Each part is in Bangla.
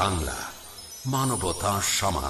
বাংলা মানবতা সমাধান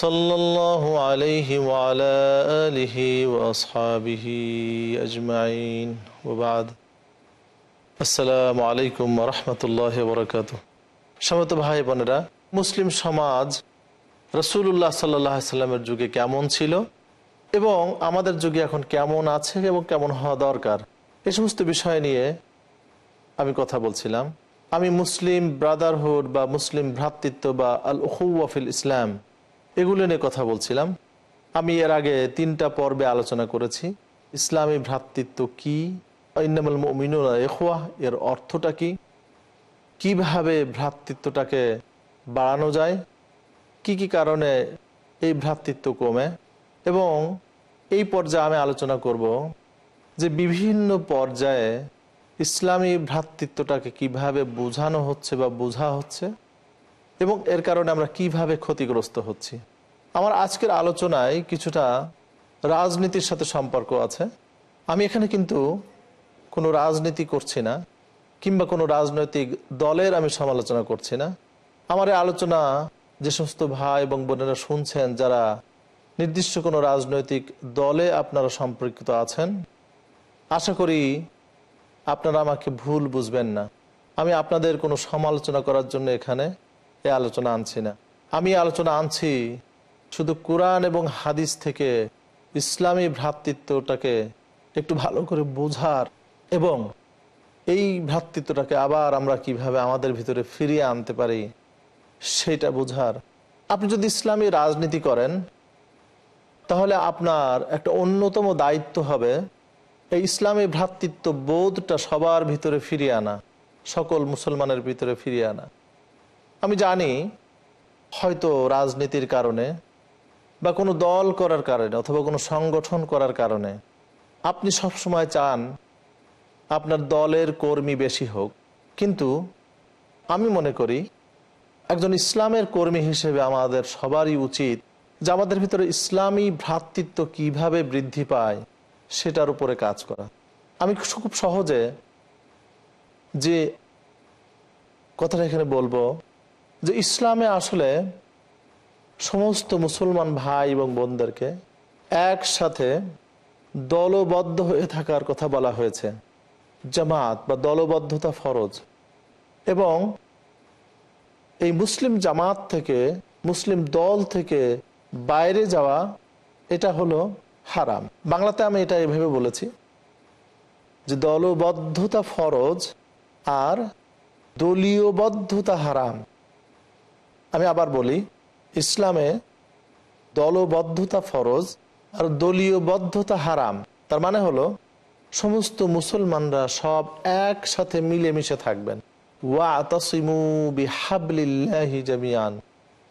صلى الله عليه وعلى آله وأصحابه أجمعين وبعد আসসালামু আলাইকুম রহমতুল্লাহ বরকাত সমত ভাই বোনেরা মুসলিম সমাজ রসুল্লাহ সাল্লাহ সাল্লামের যুগে কেমন ছিল এবং আমাদের যুগে এখন কেমন আছে এবং কেমন হওয়া দরকার এই সমস্ত বিষয় নিয়ে আমি কথা বলছিলাম আমি মুসলিম ব্রাদারহুড বা মুসলিম ভ্রাতৃত্ব বা আল উহুয়াফিল ইসলাম এগুলো নিয়ে কথা বলছিলাম। আমি এর আগে তিনটা পর্বে আলোচনা করেছি। ইসলামী ভ্রাতৃত্ব কি? ইন্নামুল মিনুরা এখোয়া এর অর্থটা কি? কীভাবে ভ্রাতৃত্বটাকে বাড়ানো যায়? কি কি কারণে এই ভ্রাতৃত্ব কমে? এবং এই পর্যায়ে আমি আলোচনা করব যে বিভিন্ন পর্যায়ে ইসলামী ভ্রাতৃত্বটাকে কীভাবে বোঝানো হচ্ছে বা বোঝা হচ্ছে। এবং এর কারণে আমরা কীভাবে ক্ষতিগ্রস্ত হচ্ছি? আমার আজকের আলোচনায় কিছুটা রাজনীতির সাথে সম্পর্ক আছে। আমি এখানে কিন্তু কোনো রাজনীতি করছি না, কিংবা কোনো রাজনৈতিক দলের আমি সমালোচনা করছি না। আমার আলোচনা যে সমস্ত ভাই এবং বোনেরা শুনছেন, যারা নির্দিষ্ট কোনো রাজনৈতিক দলে আপনারা সম্পর্কিত আছেন, আশা করি আপনারা আমাকে ভুল বুঝবেন না। আমি আপনাদের কোনো সমালোচনা করার জন্য এখানে এ আলোচনা আনছি না। আমি আলোচনা আনছি শুধু কোরআন এবং হাদিস থেকে ইসলামী ভ্রাতৃত্বটাকে একটু ভালো করে বোঝার এবং এই ভ্রাতৃত্বটাকে আবার আমরা কীভাবে আমাদের ভিতরে ফিরিয়ে আনতে পারি সেটা বোঝার। আপনি যদি ইসলামী রাজনীতি করেন, তাহলে আপনার একটা অন্যতম দায়িত্ব হবে এই ইসলামী ভ্রাতৃত্ব বোধটা সবার ভিতরে ফিরিয়ে আনা, সকল মুসলমানের ভিতরে ফিরিয়ে আনা। আমি জানি হয়তো রাজনীতির কারণে বা কোনো দল করার কারণে অথবা কোনো সংগঠন করার কারণে আপনি সব সময় চান আপনার দলের কর্মী বেশি হোক। কিন্তু আমি মনে করি একজন ইসলামের কর্মী হিসেবে আমাদের সবারই উচিত যে আমাদের ভিতরে ইসলামী ভ্রাতৃত্ব কীভাবে বৃদ্ধি পায় সেটার উপরে কাজ করা। আমি খুব সহজে যে কথাটা এখানে বলব যে ইসলামে আসলে সমস্ত মুসলমান ভাই এবং বোনদেরকে একসাথে দলবদ্ধ হয়ে থাকার কথা বলা হয়েছে। জামাত বা দলবদ্ধতা ফরজ। এবং এই মুসলিম জামাত থেকে, মুসলিম দল থেকে বাইরে যাওয়া, এটা হলো হারাম। বাংলাতে আমি এটা এভাবে বলেছি যে দলবদ্ধতা ফরজ আর দলীয়বদ্ধতা হারাম। আমি আবার বলি, ইসলামে দলবদ্ধতা ফরজ আর দলীয়বদ্ধতা হারাম। তার মানে হলো, সমস্ত মুসলমানরা সব একসাথে মিলেমিশে থাকবেন। ওয়া জামিয়ান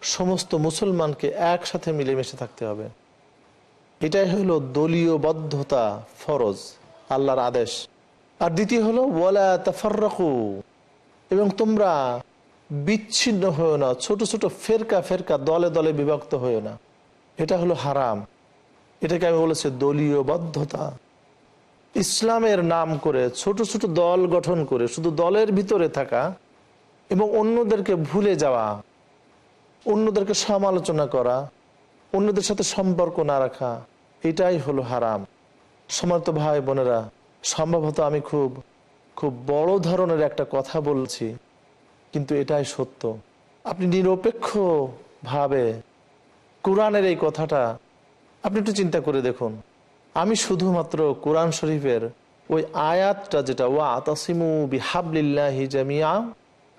সমস্ত মুসলমানকে একসাথে মিলেমিশে থাকতে হবে। এটাই হলো দলীয়বদ্ধতা ফরজ, আল্লাহর আদেশ। আর দ্বিতীয় হলো, ওয়ালা তাফাররাকু। এবং তোমরা বিচ্ছিন্ন হয়েও না, ছোট ছোট ফেরকা ফেরকা, দলে দলে বিভক্ত হয়েও না। এটা হলো হারাম। এটাকে আমি বলেছি দলীয় বদ্ধতা। ইসলামের নাম করে, ছোট ছোট দল গঠন করে, শুধু দলের ভিতরে থাকা এবং অন্যদেরকে ভুলে যাওয়া, অন্যদেরকে সমালোচনা করা, অন্যদের সাথে সম্পর্ক না রাখা, এটাই হলো হারাম। সমার্ত ভাই বোনেরা, সম্ভবত আমি খুব খুব বড় ধরনের একটা কথা বলছি। কিন্তু এটাই সত্য। আপনি নিরপেক্ষ ভাবে কোরআনের এই কথাটা আপনি একটু চিন্তা করে দেখুন। আমি শুধুমাত্র কোরআন শরীফের ওই আয়াতটা যেটা ওয়া আতাসিমু বিহাবলিল্লাহি জামিয়া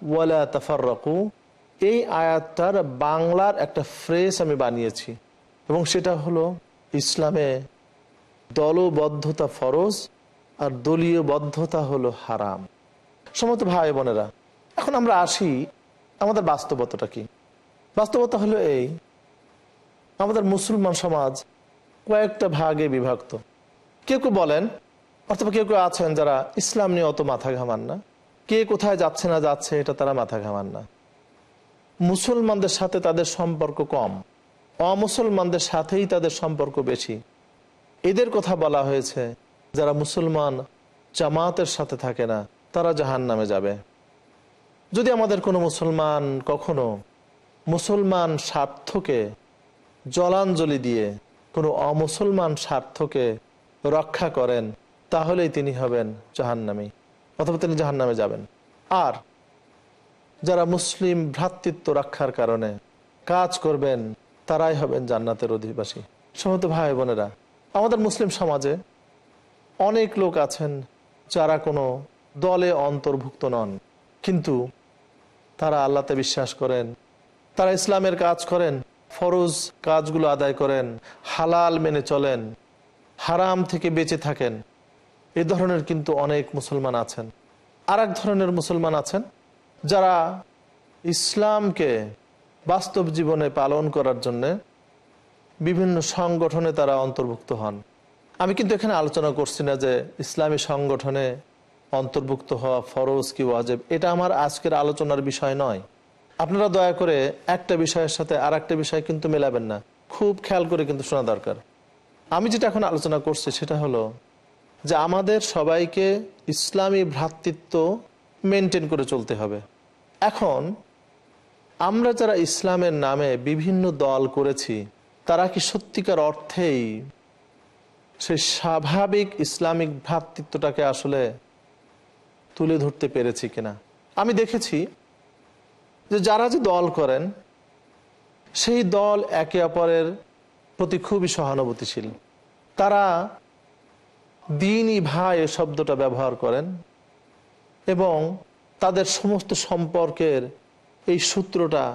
ওয়ালা তাফাররাকু এই আয়াতটার বাংলার একটা ফ্রেস আমি বানিয়েছি। এবং সেটা হলো ইসলামে দলবদ্ধতা ফরজ আর দলীয় বদ্ধতা হলো হারাম। সমত ভাই বোনেরা এখন আমরা আসি, আমাদের বাস্তবতাটা কি? বাস্তবতা হলো এই, আমাদের মুসলমান সমাজ কয়েকটা ভাগে বিভক্ত। কেউ কেউ বলেন, অথবা কেউ কেউ আছেন যারা ইসলাম নিয়ে অত মাথা ঘামান না। কে কোথায় যাচ্ছে না যাচ্ছে এটা তারা মাথা ঘামান না। মুসলমানদের সাথে তাদের সম্পর্ক কম, অমুসলমানদের সাথেই তাদের সম্পর্ক বেশি। এদের কথা বলা হয়েছে, যারা মুসলমান জামাতের সাথে থাকে না, তারা জাহান নামে যাবে। যদি আমাদের কোনো মুসলমান কখনো মুসলমান স্বার্থকে জলাঞ্জলি দিয়ে কোনো অমুসলমান স্বার্থকে রক্ষা করেন, তাহলেই তিনি হবেন জাহান্নামী, অথবা তিনি জাহান্নামে যাবেন। আর যারা মুসলিম ভ্রাতৃত্ব রক্ষার কারণে কাজ করবেন, তারাই হবেন জান্নাতের অধিবাসী। সমস্ত ভাই বোনেরা, আমাদের মুসলিম সমাজে অনেক লোক আছেন যারা কোনো দলে অন্তর্ভুক্ত নন, কিন্তু তারা আল্লাহতে বিশ্বাস করেন। তারা ইসলামের কাজ করেন, ফরজ কাজগুলো আদায় করেন, হালাল মেনে চলেন, হারাম থেকে বেঁচে থাকেন। এ ধরনের কিন্তু অনেক মুসলমান আছেন। আর ধরনের মুসলমান আছেন যারা ইসলামকে বাস্তব জীবনে পালন করার জন্য বিভিন্ন সংগঠনে তারা অন্তর্ভুক্ত হন। আমি কিন্তু এখানে আলোচনা করছি না যে ইসলামী সংগঠনে অন্তর্ভুক্ত হওয়া ফরজ কি ওয়াজেব? এটা আমার আজকের আলোচনার বিষয় নয়। আপনারা দয়া করে একটা বিষয়ের সাথে আর একটা বিষয় কিন্তু মেলাবেন না। খুব খেয়াল করে কিন্তু শোনা দরকার। আমি যেটা এখন আলোচনা করছি সেটা হলো যে আমাদের সবাইকে ইসলামী ভ্রাতৃত্ব মেনটেন করে চলতে হবে। এখন আমরা যারা ইসলামের নামে বিভিন্ন দল করেছি, তারা কি সত্যিকার অর্থেই সেই স্বাভাবিক ইসলামিক ভ্রাতৃত্বটাকে আসলে তুলে ধরতে পেরেছি কিনা। আমি দেখেছি যে যারা যে দল করেন, সেই দল একে অপরের প্রতি খুবই সহানুভূতিশীল। তারা দিনই ভাই শব্দটা ব্যবহার করেন এবং তাদের সমস্ত সম্পর্কের এই সূত্রটা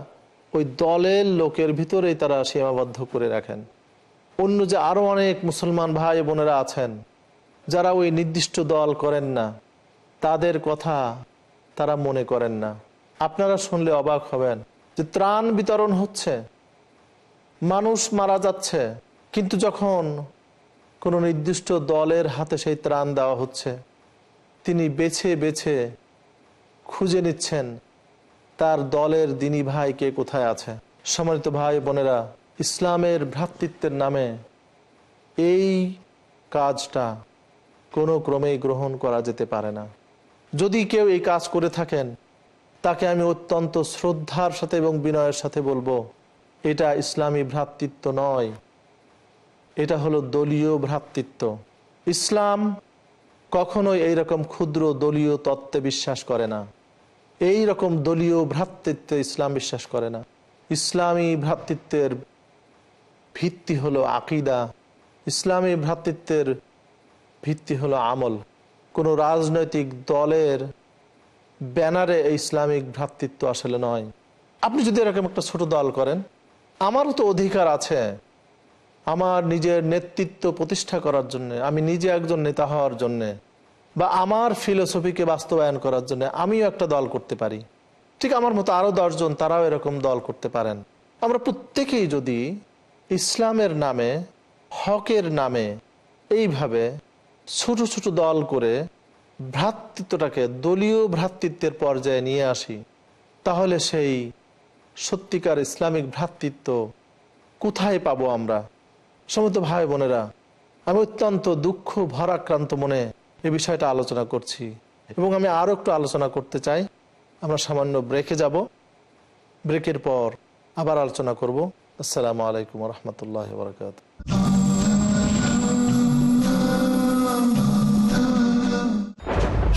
ওই দলের লোকের ভিতরেই তারা সীমাবদ্ধ করে রাখেন। অন্য যে আরও অনেক মুসলমান ভাই বোনেরা আছেন, যারা ওই নির্দিষ্ট দল করেন না তাদের কথা তারা মনে করেন না। আপনারা শুনলে অবাক হবেন যে ত্রাণ বিতরণ হচ্ছে, মানুষ মারা যাচ্ছে, কিন্তু যখন কোনো নির্দিষ্ট দলের হাতে সেই ত্রাণ দেওয়া হচ্ছে, তিনি বেছে বেছে খুঁজে নিচ্ছেন তার দলের দিনী ভাই কে কোথায় আছে। সম্মানিত ভাই বোনেরা, ইসলামের ভ্রাতৃত্বের নামে এই কাজটা কোনো ক্রমেই গ্রহণ করা যেতে পারে না। যদি কেউ এই কাজ করে থাকেন, তাকে আমি অত্যন্ত শ্রদ্ধার সাথে এবং বিনয়ের সাথে বলব, এটা ইসলামী ভ্রাতৃত্ব নয়। এটা হলো দলীয় ভ্রাতৃত্ব। ইসলাম কখনোই এইরকম ক্ষুদ্র দলীয় তত্ত্বে বিশ্বাস করে না। এই রকম দলীয় ভ্রাতৃত্বে ইসলাম বিশ্বাস করে না। ইসলামী ভ্রাতৃত্বের ভিত্তি হলো আকিদা। ইসলামী ভ্রাতৃত্বের ভিত্তি হলো আমল। কোনো রাজনৈতিক দলের ব্যানারে ইসলামিক ভ্রাতৃত্ব আসলে নয়। আপনি যদি এরকম একটা ছোট দল করেন, আমারও তো অধিকার আছে। আমার নিজের নেতৃত্ব প্রতিষ্ঠা করার জন্য, আমি নিজে একজন নেতা হওয়ার জন্যে, বা আমার ফিলোসফিকে বাস্তবায়ন করার জন্য আমিও একটা দল করতে পারি। ঠিক আমার মতো আরও দশজন তারাও এরকম দল করতে পারেন। আমরা প্রত্যেকেই যদি ইসলামের নামে, হকের নামে, এইভাবে ছোট ছোট দল করে ভ্রাতৃত্বটাকে দলীয় ভ্রাতৃত্বের পর্যায়ে নিয়ে আসি। তাহলে সেই সত্যিকার ইসলামিক ভ্রাতৃত্ব কোথায় পাবো আমরা? সমস্ত ভাই বোনেরা, আমি অত্যন্ত দুঃখ, ভরাক্রান্ত মনে এ বিষয়টা আলোচনা করছি। এবং আমি আরও একটু আলোচনা করতে চাই। আমরা সামান্য ব্রেকে যাব। ব্রেকের পর আবার আলোচনা করব। আসসালামু আলাইকুম রহমতুল্লাহ বরকাত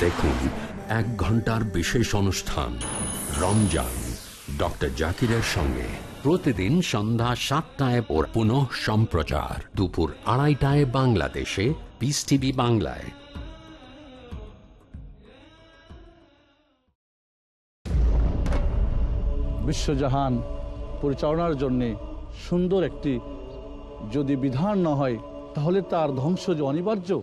দেখুন, এক ঘণ্টার বিশেষ অনুষ্ঠান, রমজান। ডক্টর জাকিরের সঙ্গে প্রতিদিন সন্ধ্যা সাতটায় ওর পুনঃ সম্প্রচার। দুপুর আড়াইটায় বাংলাদেশে পিস টিভি বাংলায়। বিশ্বজাহান পরিচালনার জন্যে সুন্দর একটি যদি বিধান না হয়, তাহলে তার ধ্বংস যে অনিবার্য?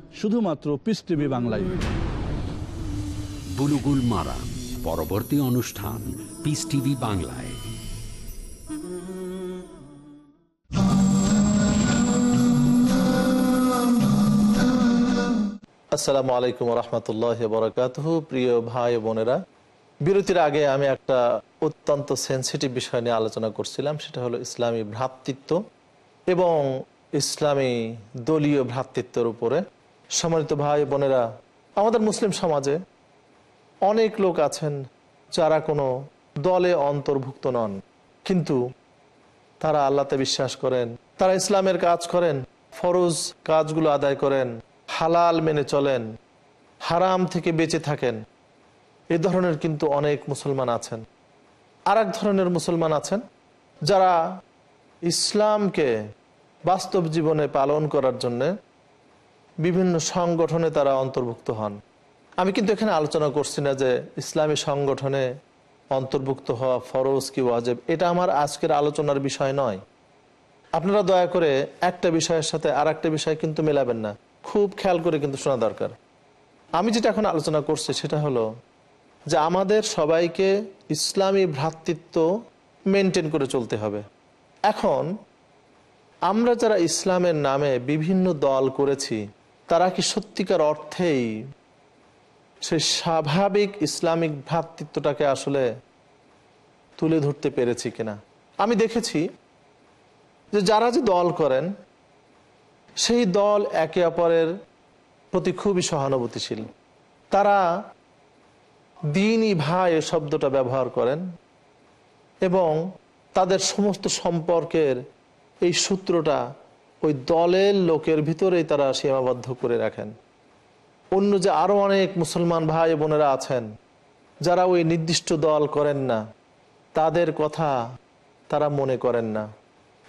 শুধুমাত্র পিস টিভি বাংলায়। বুলুগুল মারা পরবর্তী অনুষ্ঠান পিস টিভি বাংলায়। আসসালামু আলাইকুম রহমতুল্লাহ বরকাত প্রিয় ভাই বোনেরা বিরতির আগে আমি একটা অত্যন্ত সেন্সিটিভ বিষয় নিয়ে আলোচনা করছিলাম সেটা হলো ইসলামী ভ্রাতৃত্ব এবং ইসলামী দলীয় ভ্রাতৃত্বের উপরে। সম্মানিত ভাই বোনেরা, আমাদের মুসলিম সমাজে অনেক লোক আছেন যারা কোনো দলে অন্তর্ভুক্ত নন, কিন্তু তারা আল্লাতে বিশ্বাস করেন, তারা ইসলামের কাজ করেন, ফরজ কাজগুলো আদায় করেন, হালাল মেনে চলেন, হারাম থেকে বেঁচে থাকেন। এ ধরনের কিন্তু অনেক মুসলমান আছেন। আর ধরনের মুসলমান আছেন যারা ইসলামকে বাস্তব জীবনে পালন করার জন্যে বিভিন্ন সংগঠনে তারা অন্তর্ভুক্ত হন। আমি কিন্তু এখানে আলোচনা করছি না যে ইসলামী সংগঠনে অন্তর্ভুক্ত হওয়া ফরজ কি ওয়াজেব, এটা আমার আজকের আলোচনার বিষয় নয়। আপনারা দয়া করে একটা বিষয়ের সাথে আর একটা বিষয় কিন্তু মেলাবেন না। খুব খেয়াল করে কিন্তু শোনা দরকার। আমি যেটা এখন আলোচনা করছি সেটা হলো যে আমাদের সবাইকে ইসলামী ভ্রাতৃত্ব মেনটেন করে চলতে হবে। এখন আমরা যারা ইসলামের নামে বিভিন্ন দল করেছি তারা কি সত্যিকার অর্থেই সেই স্বাভাবিক ইসলামিক ভ্রাতৃত্বটাকে আসলে তুলে ধরতে পেরেছি কিনা? আমি দেখেছি যে যারা যে দল করেন, সেই দল একে অপরের প্রতি খুবই সহানুভূতিশীল। তারা দিনই ভাই শব্দটা ব্যবহার করেন এবং তাদের সমস্ত সম্পর্কের এই সূত্রটা ওই দলের লোকের ভিতরেই তারা সীমাবদ্ধ করে রাখেন। অন্য যে আরও অনেক মুসলমান ভাই বোনেরা আছেন, যারা ওই নির্দিষ্ট দল করেন না, তাদের কথা তারা মনে করেন না।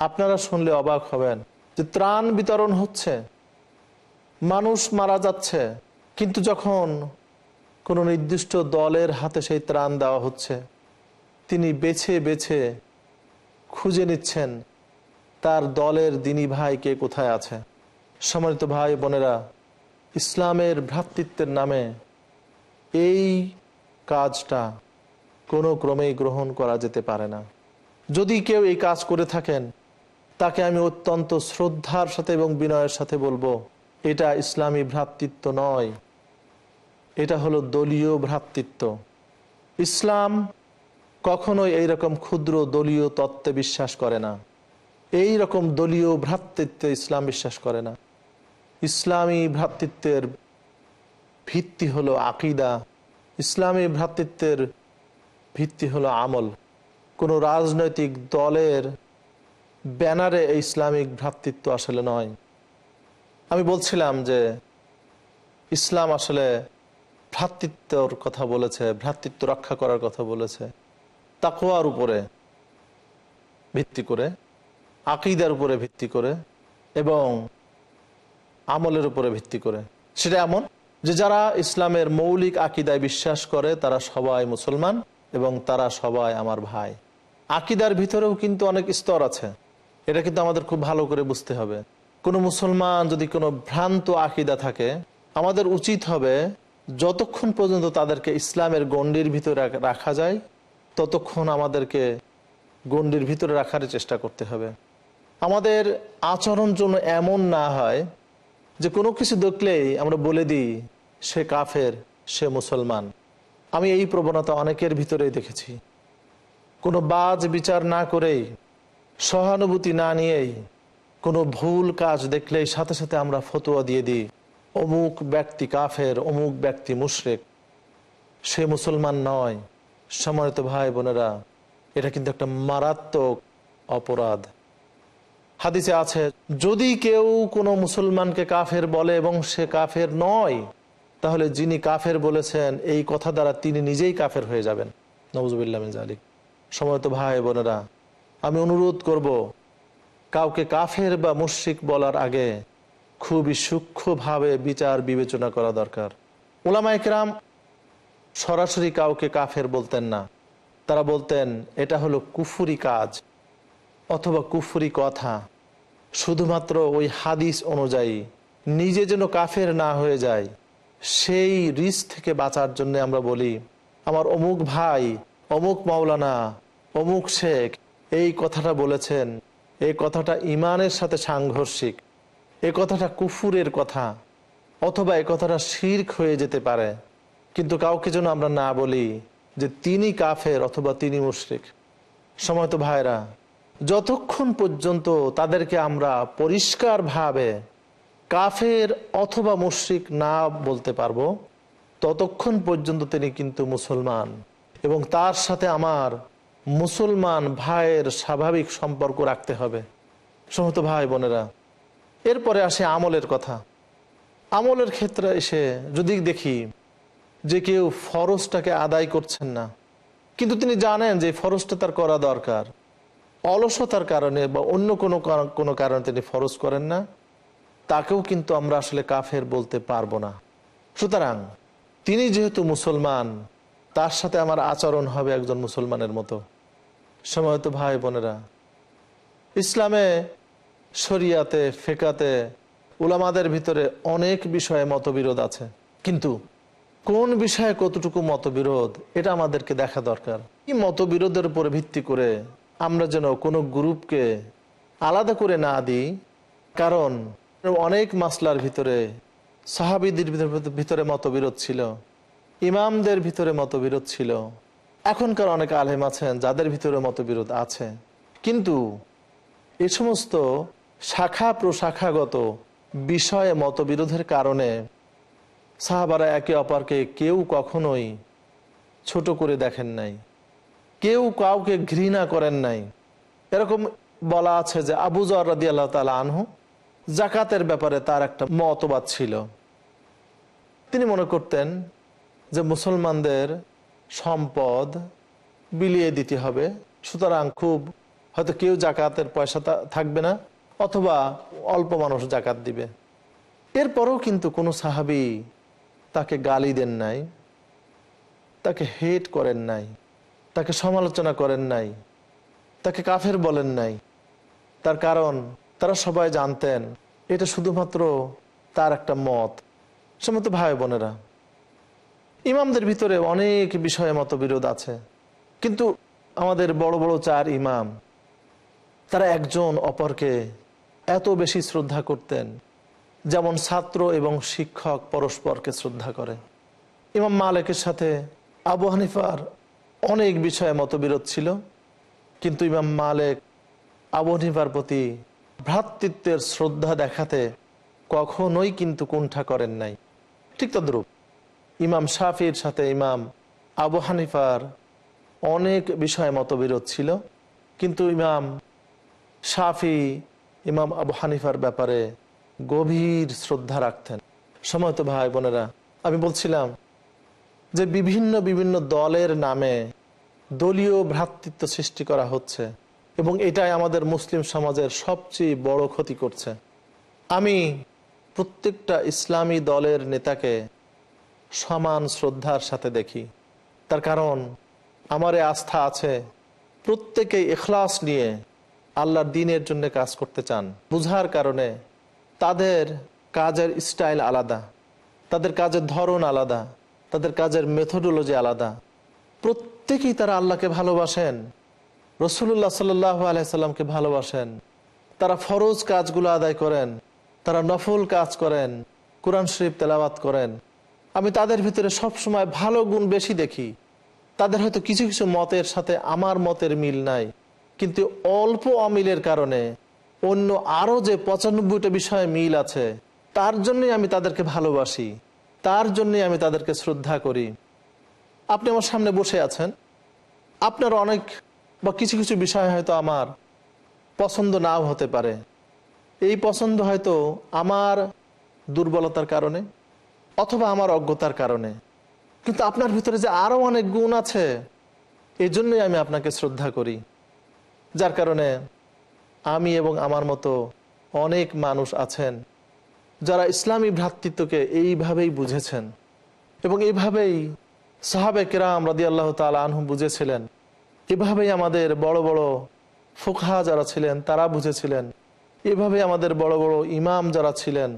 আপনারা শুনলে অবাক হবেন যে ত্রাণ বিতরণ হচ্ছে, মানুষ মারা যাচ্ছে, কিন্তু যখন কোনো নির্দিষ্ট দলের হাতে সেই ত্রাণ দেওয়া হচ্ছে, তিনি বেছে বেছে খুঁজে নিচ্ছেন তার দলের দিনী ভাই কে কোথায় আছে? সম্মানিত ভাই বোনেরা, ইসলামের ভ্রাতৃত্বের নামে এই কাজটা কোনো ক্রমেই গ্রহণ করা যেতে পারে না। যদি কেউ এই কাজ করে থাকেন, তাকে আমি অত্যন্ত শ্রদ্ধার সাথে এবং বিনয়ের সাথে বলব, এটা ইসলামী ভ্রাতৃত্ব নয়। এটা হলো দলীয় ভ্রাতৃত্ব। ইসলাম কখনোই এইরকম ক্ষুদ্র দলীয় তত্ত্বে বিশ্বাস করে না। এই রকম দলীয় ভ্রাতৃত্বে ইসলাম বিশ্বাস করে না। ইসলামী ভ্রাতৃত্বের ভিত্তি হলো আকিদা। ইসলামী ভ্রাতৃত্বের ভিত্তি হলো আমল। কোনো রাজনৈতিক দলের ব্যানারে ইসলামিক ভ্রাতৃত্ব আসলে নয়। আমি বলছিলাম যে ইসলাম আসলে ভ্রাতৃত্বর কথা বলেছে, ভ্রাতৃত্ব রক্ষা করার কথা বলেছে। তাকোয়ার উপরে ভিত্তি করে আকিদার উপরে ভিত্তি করে এবং আমলের উপরে ভিত্তি করে। সেটা এমন যে যারা ইসলামের মৌলিক আকিদায় বিশ্বাস করে, তারা সবাই মুসলমান এবং তারা সবাই আমার ভাই। আকিদার ভিতরেও কিন্তু অনেক স্তর আছে। এটা কিন্তু আমাদের খুব ভালো করে বুঝতে হবে। কোনো মুসলমান যদি কোনো ভ্রান্ত আকিদা থাকে, আমাদের উচিত হবে যতক্ষণ পর্যন্ত তাদেরকে ইসলামের গণ্ডির ভিতরে রাখা যায়, ততক্ষণ আমাদেরকে গণ্ডির ভিতরে রাখার চেষ্টা করতে হবে। আমাদের আচরণ জন্য এমন না হয় যে কোনো কিছু দেখলেই আমরা বলে দিই, সে কাফের, সে মুসলমান। আমি এই প্রবণতা অনেকের ভিতরেই দেখেছি। কোনো বাজ বিচার না করেই, সহানুভূতি না নিয়েই, কোনো ভুল কাজ দেখলেই সাথে সাথে আমরা ফতোয়া দিয়ে দিই, অমুক ব্যক্তি কাফের, অমুক ব্যক্তি মুশরেক। সে মুসলমান নয়। সম্মানিত ভাই বোনেরা, এটা কিন্তু একটা মারাত্মক অপরাধ। হাদিসে আছে, যদি কেউ কোনো মুসলমানকে কাফের বলে এবং সে কাফের নয়, তাহলে যিনি কাফের বলেছেন, এই কথা দ্বারা তিনি নিজেই কাফের হয়ে যাবেন। নবজুবিল্লাহ জালিক সময়ত ভাই বোনেরা, আমি অনুরোধ করব, কাউকে কাফের বা মুশ্রিক বলার আগে খুবই সূক্ষ্মভাবে বিচার বিবেচনা করা দরকার। ওলামা একরাম সরাসরি কাউকে কাফের বলতেন না। তারা বলতেন, এটা হলো কুফুরি কাজ অথবা কুফুরি কথা। শুধুমাত্র ওই হাদিস অনুযায়ী নিজে যেন কাফের না হয়ে যায়, সেই রিস থেকে বাঁচার জন্য আমরা বলি, আমার অমুক ভাই, অমুক মাওলানা, অমুক শেখ এই কথাটা বলেছেন এই কথাটা ইমানের সাথে সাংঘর্ষিক, এ কথাটা কুফুরের কথা, অথবা এ কথাটা শির্ক হয়ে যেতে পারে। কিন্তু কাউকে যেন আমরা না বলি যে তিনি কাফের অথবা তিনি মুশরিক। সময় তো ভাইরা যতক্ষণ পর্যন্ত তাদেরকে আমরা পরিষ্কারভাবে কাফের অথবা মুশরিক না বলতে পারব, ততক্ষণ পর্যন্ত তিনি কিন্তু মুসলমান। এবং তার সাথে আমার মুসলমান ভাইয়ের স্বাভাবিক সম্পর্ক রাখতে হবে। সমস্ত ভাই বোনেরা, এরপরে আসে আমলের কথা। আমলের ক্ষেত্রে এসে যদি দেখি যে কেউ ফরজটাকে আদায় করছেন না, কিন্তু তিনি জানেন যে ফরজটা তার করা দরকার। অলসতার কারণে বা অন্য কোনো কোনো কারণে তিনি ফরজ করেন না, তাকেও কিন্তু আমরা আসলে কাফের বলতে পারব না। সুতরাং তিনি যেহেতু মুসলমান, তার সাথে আমার আচরণ হবে একজন মুসলমানের মতো। সময়ত ভাই বোনেরা, ইসলামে শরিয়াতে, ফেকাতে, উলামাদের ভিতরে অনেক বিষয়ে মতবিরোধ আছে। কিন্তু কোন বিষয়ে কতটুকু মতবিরোধ, এটা আমাদেরকে দেখা দরকার। এই মতবিরোধের উপরে ভিত্তি করে আমরা যেন কোনো গ্রুপকে আলাদা করে না দিই, কারণ অনেক মাসলার ভিতরে, সাহাবিদের ভিতরে মতবিরোধ ছিল, ইমামদের ভিতরে মতবিরোধ ছিল, এখনকার অনেক আলেম আছেন যাদের ভিতরে মতবিরোধ আছে। কিন্তু এ সমস্ত শাখা প্রশাখাগত বিষয়ে মতবিরোধের কারণে সাহাবারা একে অপরকে কেউ কখনোই ছোট করে দেখেন নাই। কেউ কাউকে ঘৃণা করেন নাই। এরকম বলা আছে যে আবু জরাদি আল্লাহ তালা আনহু জাকাতের ব্যাপারে তার একটা মতবাদ ছিল। তিনি মনে করতেন যে মুসলমানদের সম্পদ বিলিয়ে দিতে হবে, সুতরাং খুব হয়তো কেউ জাকাতের পয়সা থাকবে না, অথবা অল্প মানুষ জাকাত দিবে। এরপরেও কিন্তু কোনো সাহাবি তাকে গালি দেন নাই, তাকে হেট করেন নাই। তাকে সমালোচনা করেন নাই, তাকে কাফের বলেন নাই। তার কারণ তারা সবাই জানতেন, এটা শুধুমাত্র তার একটা মত। সমস্ত ভাই বোনেরা, ইমামদের ভিতরে অনেক বিষয়ে মতবিরোধ আছে, কিন্তু আমাদের বড় বড় চার ইমাম, তারা একজন অপরকে এত বেশি শ্রদ্ধা করতেন, যেমন ছাত্র এবং শিক্ষক পরস্পরকে শ্রদ্ধা করে। ইমাম মালিকের সাথে আবু হানিফার অনেক বিষয়ে মতবিরোধ ছিল, কিন্তু ইমাম মালেক আবু হানিফার প্রতি ভ্রাতৃত্বের শ্রদ্ধা দেখাতে কখনোই কিন্তু কুণ্ঠা করেন নাই। ঠিক তদ্রূপ ইমাম শাফির সাথে ইমাম আবু হানিফার অনেক বিষয়ে মতবিরোধ ছিল, কিন্তু ইমাম শাফি, ইমাম আবু হানিফার ব্যাপারে গভীর শ্রদ্ধা রাখতেন। সময় তো ভাই বোনেরা, আমি বলছিলাম যে বিভিন্ন বিভিন্ন দলের নামে দলীয় ভ্রাতৃত্ব সৃষ্টি করা হচ্ছে এবং এটাই আমাদের মুসলিম সমাজের সবচেয়ে বড় ক্ষতি করছে। আমি প্রত্যেকটা ইসলামী দলের নেতাকে সমান শ্রদ্ধার সাথে দেখি। তার কারণ, আমার আস্থা আছে, প্রত্যেকেই এখলাস নিয়ে আল্লাহর দিনের জন্য কাজ করতে চান। বুঝার কারণে তাদের কাজের স্টাইল আলাদা, তাদের কাজের ধরন আলাদা তাদের কাজের মেথোডোলজি আলাদা। প্রত্যেকেই তারা আল্লাহকে ভালোবাসেন। রসুল্লাহ সাল্লাহ আলাইসাল্লামকে ভালোবাসেন। তারা ফরজ কাজগুলো আদায় করেন। তারা নফল কাজ করেন। কোরআন শরীফ তেলাওয়াত করেন। আমি তাদের ভিতরে সবসময় ভালো গুণ বেশি দেখি। তাদের হয়তো কিছু কিছু মতের সাথে আমার মতের মিল নাই। কিন্তু অল্প অমিলের কারণে অন্য আরও যে পঁচানব্বইটা বিষয়ে মিল আছে, তার জন্যই আমি তাদেরকে ভালোবাসি। তার জন্যই আমি তাদেরকে শ্রদ্ধা করি। আপনি আমার সামনে বসে আছেন। আপনার অনেক বা কিছু কিছু বিষয় হয়তো আমার পছন্দ নাও হতে পারে। এই পছন্দ হয়তো আমার দুর্বলতার কারণে অথবা আমার অজ্ঞতার কারণে। কিন্তু আপনার ভিতরে যে আরও অনেক গুণ আছে, এই জন্যই আমি আপনাকে শ্রদ্ধা করি। যার কারণে আমি এবং আমার মতো অনেক মানুষ আছেন যারা ইসলামী ভ্রাতৃত্বকে এইভাবেই বুঝেছেন এবং এইভাবেই সাহাবে কেরাম রাদি আল্লাহ তাল বুঝেছিলেন, এভাবেই আমাদের বড় বড় ফুকহা যারা ছিলেন তারা বুঝেছিলেন এভাবে আমাদের বড় বড় ইমাম যারা ছিলেন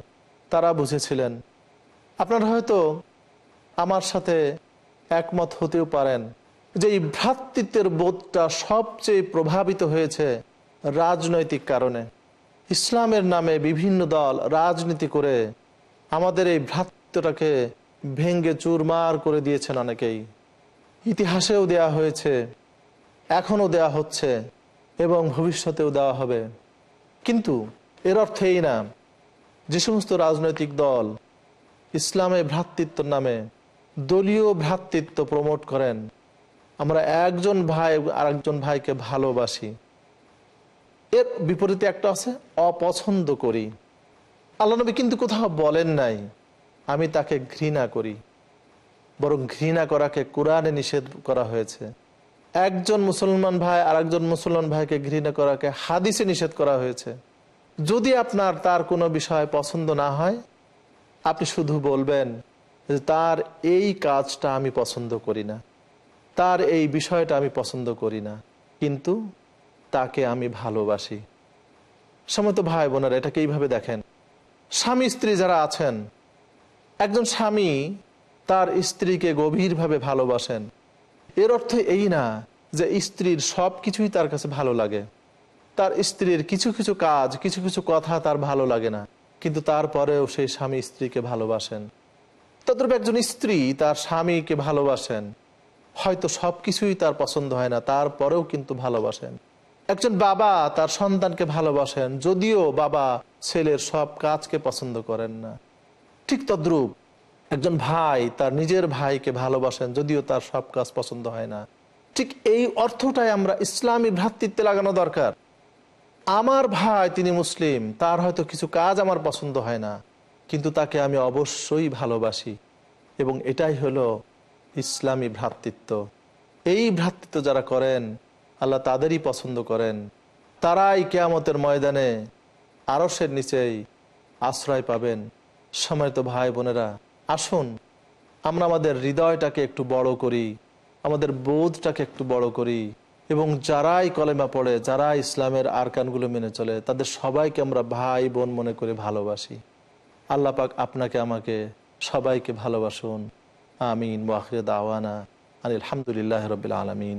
তারা বুঝেছিলেন। আপনারা হয়তো আমার সাথে একমত হতেও পারেন যে এই ভ্রাতৃত্বের বোধটা সবচেয়ে প্রভাবিত হয়েছে রাজনৈতিক কারণে। ইসলামের নামে বিভিন্ন দল রাজনীতি করে আমাদের এই ভ্রাতৃত্বটাকে ভেঙ্গে চুরমার করে দিয়েছেন অনেকেই। ইতিহাসেও দেয়া হয়েছে, এখনও দেয়া হচ্ছে এবং ভবিষ্যতেও দেওয়া হবে। কিন্তু এর অর্থ এই না, যে সমস্ত রাজনৈতিক দল ইসলামে ভ্রাতৃত্বর নামে দলীয় ভ্রাতৃত্ব প্রমোট করেন, আমরা একজন ভাই আরেকজন ভাইকে ভালোবাসি। এর বিপরীতে একটা আছে, অপছন্দ করি। আল্লাহ নবী কিন্তু কোথাও বলেন নাই, আমি তাকে ঘৃণা করি। বরং ঘৃণা করাকে কোরআনে নিষেধ করা হয়েছে। একজন মুসলমান ভাই আরেকজন মুসলমান ভাইকে ঘৃণা করাকে হাদিসে নিষেধ করা হয়েছে। যদি আপনার তার কোনো বিষয় পছন্দ না হয়, আপনি শুধু বলবেন যে তার এই কাজটা আমি পছন্দ করি না, তার এই বিষয়টা আমি পছন্দ করি না। কিন্তু তাকে আমি ভালোবাসি। সমত ভাই বোনেরা, এটাকে এইভাবে দেখেন। স্বামী স্ত্রী যারা আছেন, একজন স্বামী তার স্ত্রীকে গভীরভাবে ভালোবাসেন। এর অর্থ এই না যে স্ত্রীর সব কিছুই তার কাছে ভালো লাগে। তার স্ত্রীর কিছু কিছু কাজ, কিছু কিছু কথা তার ভালো লাগে না। কিন্তু তারপরেও সেই স্বামী স্ত্রীকে ভালোবাসেন। তদ্রূপ একজন স্ত্রী তার স্বামীকে ভালোবাসেন। হয়তো সব কিছুই তার পছন্দ হয় না, তারপরেও কিন্তু ভালোবাসেন। একজন বাবা তার সন্তানকে ভালোবাসেন, যদিও বাবা ছেলের সব কাজকে পছন্দ করেন না। ঠিক তদ্রুপ একজন ভাই তার নিজের ভাইকে ভালোবাসেন, যদিও তার সব কাজ পছন্দ হয় না। ঠিক এই অর্থটাই আমরা ইসলামী ভ্রাতৃত্বে লাগানো দরকার। আমার ভাই তিনি মুসলিম, তার হয়তো কিছু কাজ আমার পছন্দ হয় না, কিন্তু তাকে আমি অবশ্যই ভালোবাসি এবং এটাই হলো ইসলামী ভ্রাতৃত্ব। এই ভ্রাতৃত্ব যারা করেন আল্লাহ তাদেরই পছন্দ করেন। তারাই কেয়ামতের ময়দানে আরসের নিচেই আশ্রয় পাবেন। সময়ত ভাই বোনেরা, আসুন আমরা আমাদের হৃদয়টাকে একটু বড় করি, আমাদের বোধটাকে একটু বড় করি এবং যারাই কলেমা পড়ে যারা ইসলামের আরকানগুলো মেনে চলে, তাদের সবাইকে আমরা ভাই বোন মনে করে ভালোবাসি। আল্লাহ পাক আপনাকে, আমাকে সবাইকে ভালোবাসুন। আমিন। ওয়াখির দাওয়ানা আলহামদুলিল্লাহ রবিল আলমিন।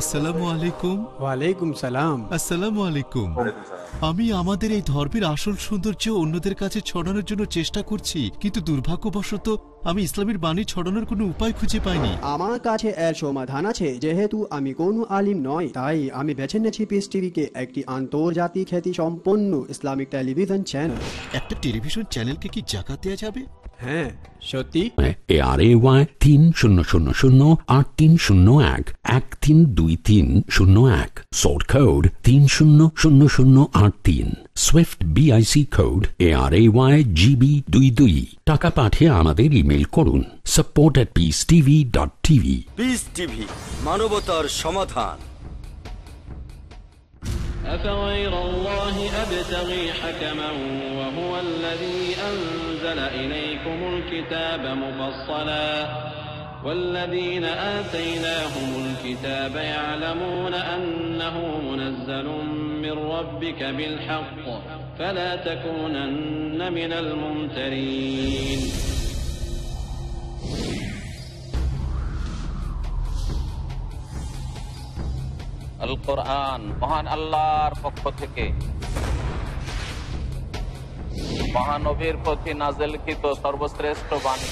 আসসালামু আলাইকুম। ওয়ালাইকুম সালাম। আসসালামু আলাইকুম। আমি আমাদের এই ধর্মের আসল সৌন্দর্য অন্যদের কাছে ছড়ানোর জন্য চেষ্টা করছি কিন্তু দুর্ভাগ্যবশত আমি ইসলামের বাণী ছড়ানোর কোনো উপায় খুঁজে পাইনি। আমার কাছে এর সমাধান আছে যেহেতু আমি কোনো আলিম নয় তাই আমি বেছে নিয়েছি পিস টিভিকে একটি আন্তর্জাতিক খ্যাতি সম্পন্ন ইসলামিক টেলিভিশন চ্যানেল। একটা টেলিভিশন চ্যানেলকে কি জাকাত দেওয়া যাবে? হ্যাঁ সত্যি? এ আর এ ওয়াই তিন শূন্য শূন্য শূন্য আট তিন শূন্য এক এক তিন দুই তিন শূন্য এক। সোড কোড তিন শূন্য শূন্য শূন্য আট তিন। SWIFT BIC code A R A Y GB দুই দুই। টাকা পাঠিয়ে আমাদের ইমেল করুন support at Peace TV dot TV Peace TV মানবতার সমাধান أفغير الله أبتغي حكما وهو الذي أنزل إليكم الكتاب مفصلا والذين آتيناهم الكتاب يعلمون أنه منزل من ربك بالحق فلا تكونن من الممترين আল কোরআন মহান আল্লাহর পক্ষ থেকে। মহানবীর প্রতি নাজেলকৃত সর্বশ্রেষ্ঠ বাণী।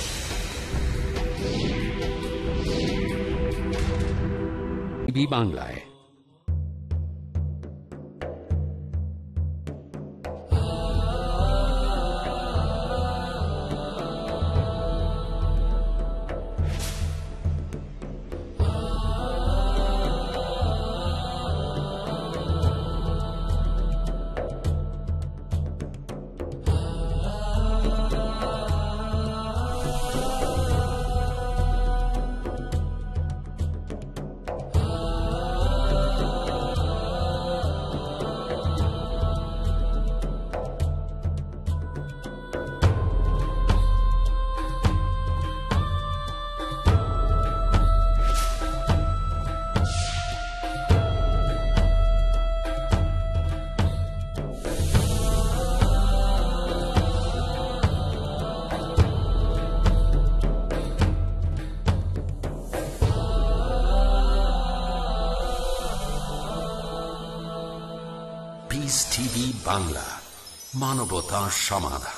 বাংলায় টিভি সমাধান।